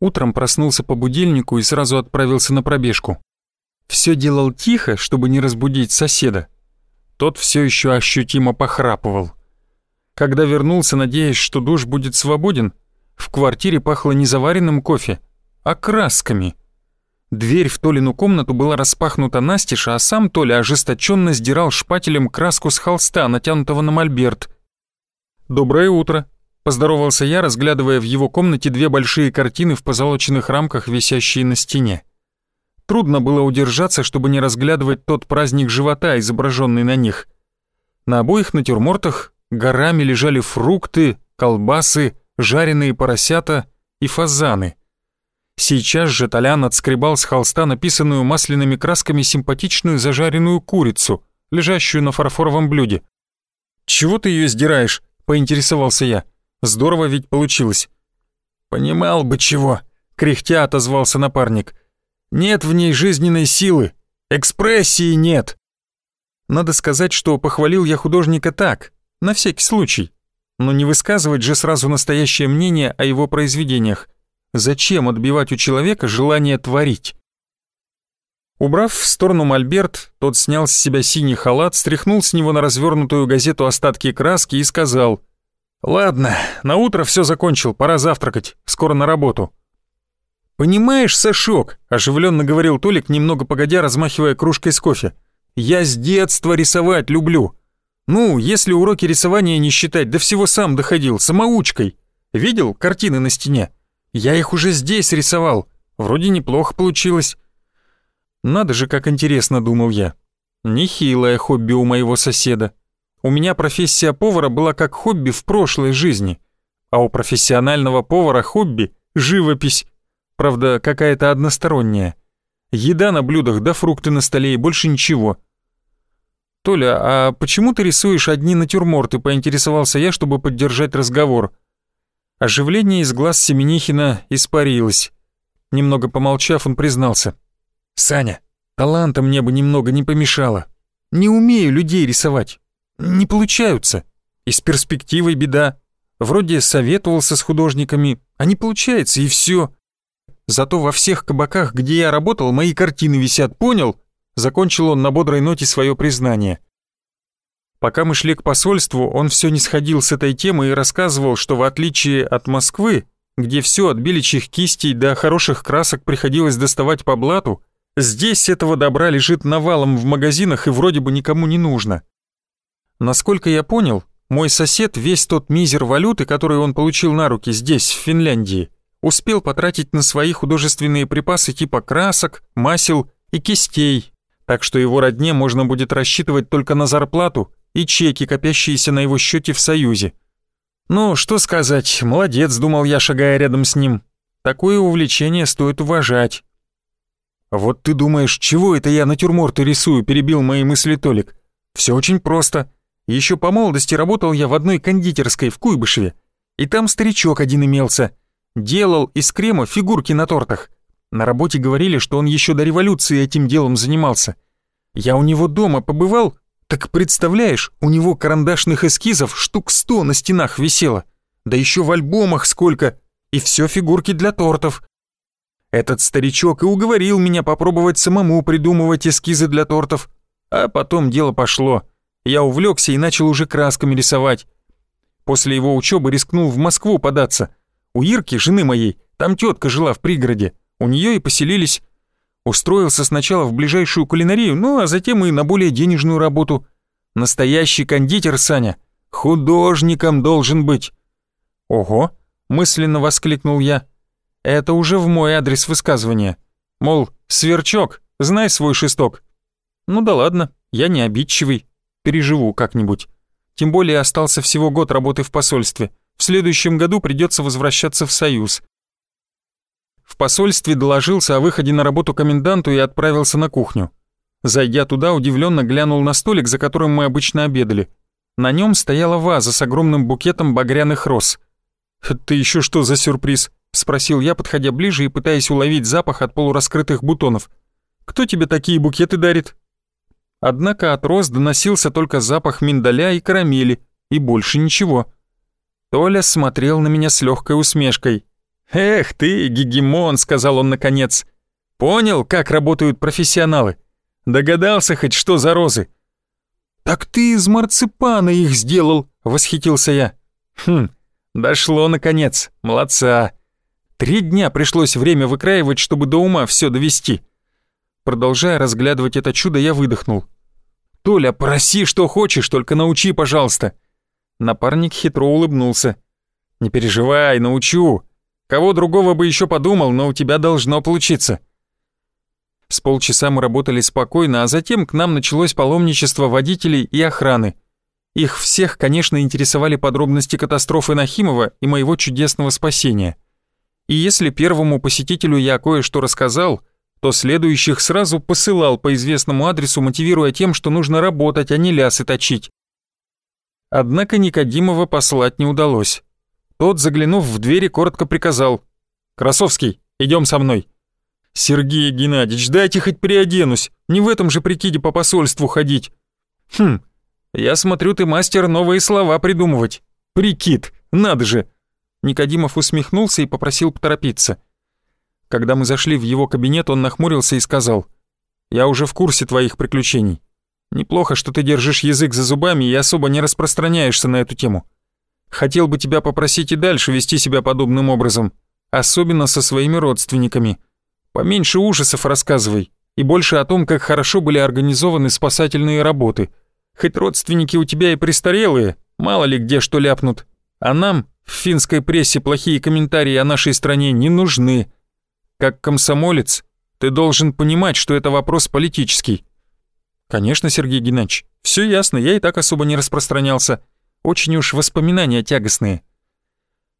Утром проснулся по будильнику и сразу отправился на пробежку. Все делал тихо, чтобы не разбудить соседа. Тот все еще ощутимо похрапывал. Когда вернулся, надеясь, что душ будет свободен, в квартире пахло не заваренным кофе, а красками. Дверь в Толину комнату была распахнута настежь, а сам Толя ожесточенно сдирал шпателем краску с холста, натянутого на мольберт. «Доброе утро», — поздоровался я, разглядывая в его комнате две большие картины в позолоченных рамках, висящие на стене. Трудно было удержаться, чтобы не разглядывать тот праздник живота, изображенный на них. На обоих натюрмортах горами лежали фрукты, колбасы, жареные поросята и фазаны. Сейчас же Толян отскребал с холста написанную масляными красками симпатичную зажаренную курицу, лежащую на фарфоровом блюде. «Чего ты ее сдираешь?» — поинтересовался я. «Здорово ведь получилось». «Понимал бы чего», — кряхтя отозвался напарник. «Нет в ней жизненной силы, экспрессии нет». Надо сказать, что похвалил я художника так, на всякий случай но не высказывать же сразу настоящее мнение о его произведениях. Зачем отбивать у человека желание творить? Убрав в сторону мольберт, тот снял с себя синий халат, стряхнул с него на развернутую газету остатки краски и сказал «Ладно, на утро все закончил, пора завтракать, скоро на работу». «Понимаешь, Сашок», — оживленно говорил Толик, немного погодя, размахивая кружкой с кофе, «я с детства рисовать люблю. Ну, если уроки рисования не считать, до всего сам доходил, самоучкой. Видел картины на стене? Я их уже здесь рисовал. Вроде неплохо получилось. Надо же, как интересно, думал я. Нехилое хобби у моего соседа. У меня профессия повара была как хобби в прошлой жизни. А у профессионального повара хобби — живопись. Правда, какая-то односторонняя. Еда на блюдах да фрукты на столе и больше ничего — «Толя, а почему ты рисуешь одни натюрморты?» — поинтересовался я, чтобы поддержать разговор. Оживление из глаз Семенихина испарилось. Немного помолчав, он признался. «Саня, таланта мне бы немного не помешало. Не умею людей рисовать. Не получаются. И с перспективой беда. Вроде советовался с художниками, а не получается, и все. Зато во всех кабаках, где я работал, мои картины висят, понял? Закончил он на бодрой ноте свое признание. Пока мы шли к посольству, он все не сходил с этой темы и рассказывал, что в отличие от Москвы, где все от беличьих кистей до хороших красок приходилось доставать по блату, здесь этого добра лежит навалом в магазинах и вроде бы никому не нужно. Насколько я понял, мой сосед весь тот мизер валюты, который он получил на руки здесь, в Финляндии, успел потратить на свои художественные припасы типа красок, масел и кистей, так что его родне можно будет рассчитывать только на зарплату и чеки, копящиеся на его счете в Союзе. Ну, что сказать, молодец, думал я, шагая рядом с ним. Такое увлечение стоит уважать. «Вот ты думаешь, чего это я натюрморты рисую?» – перебил мои мысли Толик. «Все очень просто. Еще по молодости работал я в одной кондитерской в Куйбышеве, и там старичок один имелся. Делал из крема фигурки на тортах. На работе говорили, что он еще до революции этим делом занимался. Я у него дома побывал, так представляешь, у него карандашных эскизов штук сто на стенах висело. Да еще в альбомах сколько, и все фигурки для тортов. Этот старичок и уговорил меня попробовать самому придумывать эскизы для тортов. А потом дело пошло. Я увлекся и начал уже красками рисовать. После его учебы рискнул в Москву податься. У Ирки, жены моей, там тетка жила в пригороде. У нее и поселились. Устроился сначала в ближайшую кулинарию, ну а затем и на более денежную работу. Настоящий кондитер, Саня, художником должен быть. Ого, мысленно воскликнул я. Это уже в мой адрес высказывания. Мол, сверчок, знай свой шесток. Ну да ладно, я не обидчивый, переживу как-нибудь. Тем более остался всего год работы в посольстве. В следующем году придется возвращаться в Союз. В посольстве доложился о выходе на работу коменданту и отправился на кухню. Зайдя туда, удивленно глянул на столик, за которым мы обычно обедали. На нем стояла ваза с огромным букетом багряных роз. «Это еще что за сюрприз?» — спросил я, подходя ближе и пытаясь уловить запах от полураскрытых бутонов. «Кто тебе такие букеты дарит?» Однако от роз доносился только запах миндаля и карамели, и больше ничего. Толя смотрел на меня с легкой усмешкой. «Эх ты, гегемон», — сказал он наконец. «Понял, как работают профессионалы? Догадался хоть, что за розы?» «Так ты из марципана их сделал», — восхитился я. «Хм, дошло наконец, молодца. Три дня пришлось время выкраивать, чтобы до ума все довести». Продолжая разглядывать это чудо, я выдохнул. «Толя, проси, что хочешь, только научи, пожалуйста». Напарник хитро улыбнулся. «Не переживай, научу. Кого другого бы еще подумал, но у тебя должно получиться». С полчаса мы работали спокойно, а затем к нам началось паломничество водителей и охраны. Их всех, конечно, интересовали подробности катастрофы Нахимова и моего чудесного спасения. И если первому посетителю я кое-что рассказал, то следующих сразу посылал по известному адресу, мотивируя тем, что нужно работать, а не лясы точить. Однако Никодимова послать не удалось. Тот, заглянув в двери, коротко приказал. «Красовский, идем со мной». «Сергей Геннадьевич, дайте хоть переоденусь, не в этом же прикиде по посольству ходить». «Хм, я смотрю, ты мастер новые слова придумывать. Прикид, надо же». Никодимов усмехнулся и попросил поторопиться. Когда мы зашли в его кабинет, он нахмурился и сказал, «Я уже в курсе твоих приключений. Неплохо, что ты держишь язык за зубами и особо не распространяешься на эту тему. Хотел бы тебя попросить и дальше вести себя подобным образом, особенно со своими родственниками». Поменьше ужасов рассказывай и больше о том, как хорошо были организованы спасательные работы. Хоть родственники у тебя и престарелые, мало ли где что ляпнут. А нам в финской прессе плохие комментарии о нашей стране не нужны. Как комсомолец, ты должен понимать, что это вопрос политический. Конечно, Сергей Геннадьевич, все ясно, я и так особо не распространялся. Очень уж воспоминания тягостные.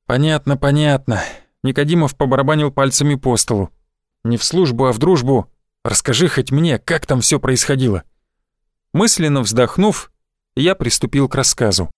Понятно, понятно. Никодимов побарабанил пальцами по столу. Не в службу, а в дружбу. Расскажи хоть мне, как там все происходило». Мысленно вздохнув, я приступил к рассказу.